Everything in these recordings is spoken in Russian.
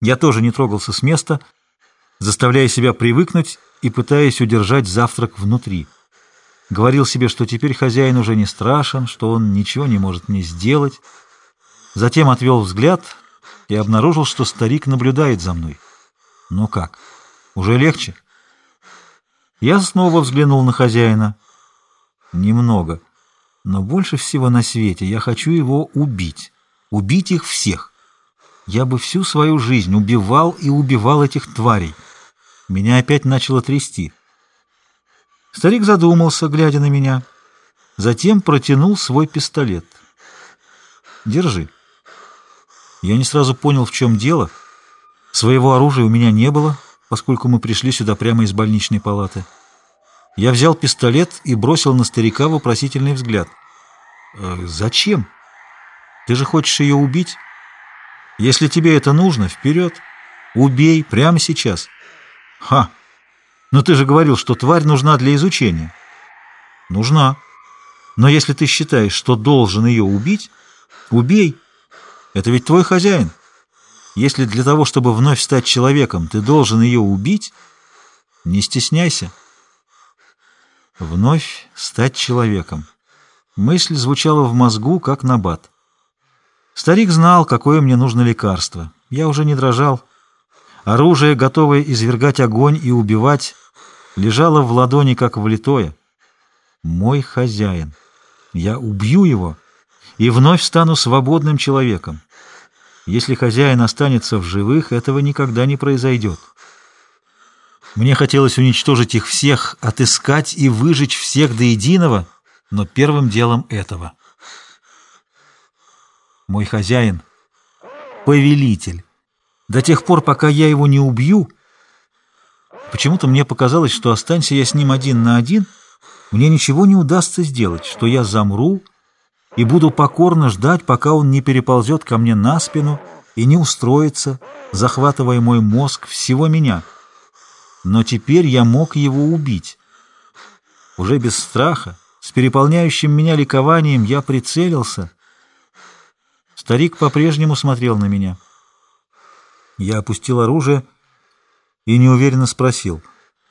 Я тоже не трогался с места, заставляя себя привыкнуть и пытаясь удержать завтрак внутри. Говорил себе, что теперь хозяин уже не страшен, что он ничего не может мне сделать. Затем отвел взгляд и обнаружил, что старик наблюдает за мной. Ну как, уже легче? Я снова взглянул на хозяина. Немного. Но больше всего на свете я хочу его убить. Убить их всех. Я бы всю свою жизнь убивал и убивал этих тварей. Меня опять начало трясти. Старик задумался, глядя на меня. Затем протянул свой пистолет. «Держи». Я не сразу понял, в чем дело. Своего оружия у меня не было, поскольку мы пришли сюда прямо из больничной палаты. Я взял пистолет и бросил на старика вопросительный взгляд. «Э, «Зачем? Ты же хочешь ее убить? Если тебе это нужно, вперед! Убей прямо сейчас!» «Ха! Но ты же говорил, что тварь нужна для изучения». «Нужна. Но если ты считаешь, что должен ее убить, убей. Это ведь твой хозяин. Если для того, чтобы вновь стать человеком, ты должен ее убить, не стесняйся». Вновь стать человеком. Мысль звучала в мозгу, как набат. Старик знал, какое мне нужно лекарство. Я уже не дрожал. Оружие, готовое извергать огонь и убивать, лежало в ладони, как влитое. Мой хозяин. Я убью его и вновь стану свободным человеком. Если хозяин останется в живых, этого никогда не произойдет. Мне хотелось уничтожить их всех, отыскать и выжечь всех до единого, но первым делом этого. Мой хозяин — повелитель. До тех пор, пока я его не убью, почему-то мне показалось, что останься я с ним один на один, мне ничего не удастся сделать, что я замру и буду покорно ждать, пока он не переползет ко мне на спину и не устроится, захватывая мой мозг всего меня — но теперь я мог его убить. Уже без страха, с переполняющим меня ликованием, я прицелился. Старик по-прежнему смотрел на меня. Я опустил оружие и неуверенно спросил.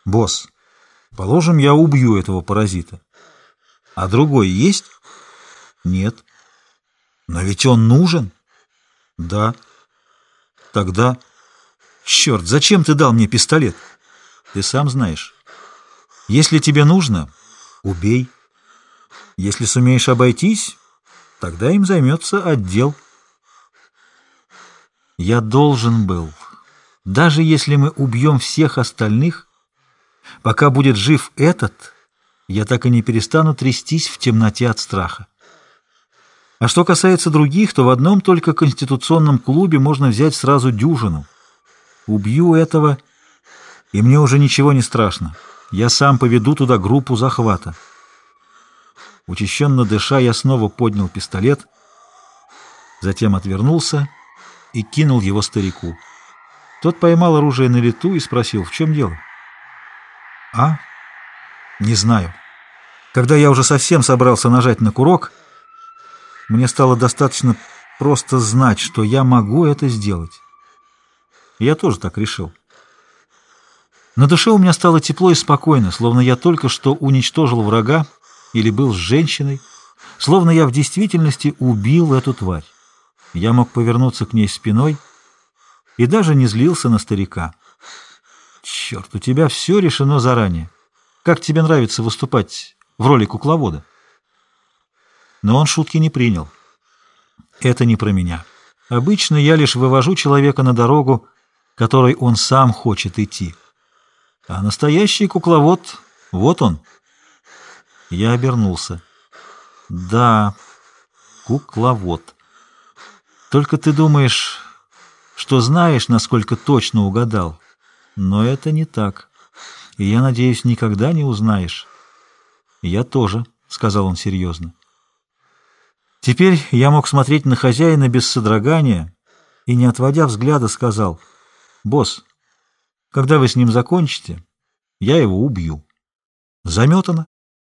«Босс, положим, я убью этого паразита. А другой есть?» «Нет». «Но ведь он нужен?» «Да». «Тогда...» «Черт, зачем ты дал мне пистолет?» Ты сам знаешь. Если тебе нужно, убей. Если сумеешь обойтись, тогда им займется отдел. Я должен был, даже если мы убьем всех остальных, пока будет жив этот, я так и не перестану трястись в темноте от страха. А что касается других, то в одном только конституционном клубе можно взять сразу дюжину. Убью этого и мне уже ничего не страшно. Я сам поведу туда группу захвата. Учащенно дыша, я снова поднял пистолет, затем отвернулся и кинул его старику. Тот поймал оружие на лету и спросил, в чем дело? А? Не знаю. Когда я уже совсем собрался нажать на курок, мне стало достаточно просто знать, что я могу это сделать. Я тоже так решил. На душе у меня стало тепло и спокойно, словно я только что уничтожил врага или был с женщиной, словно я в действительности убил эту тварь. Я мог повернуться к ней спиной и даже не злился на старика. Черт, у тебя все решено заранее. Как тебе нравится выступать в роли кукловода? Но он шутки не принял. Это не про меня. Обычно я лишь вывожу человека на дорогу, которой он сам хочет идти. А настоящий кукловод, вот он. Я обернулся. Да, кукловод. Только ты думаешь, что знаешь, насколько точно угадал. Но это не так. И я надеюсь, никогда не узнаешь. Я тоже, — сказал он серьезно. Теперь я мог смотреть на хозяина без содрогания и, не отводя взгляда, сказал, «Босс, когда вы с ним закончите, я его убью. Заметано.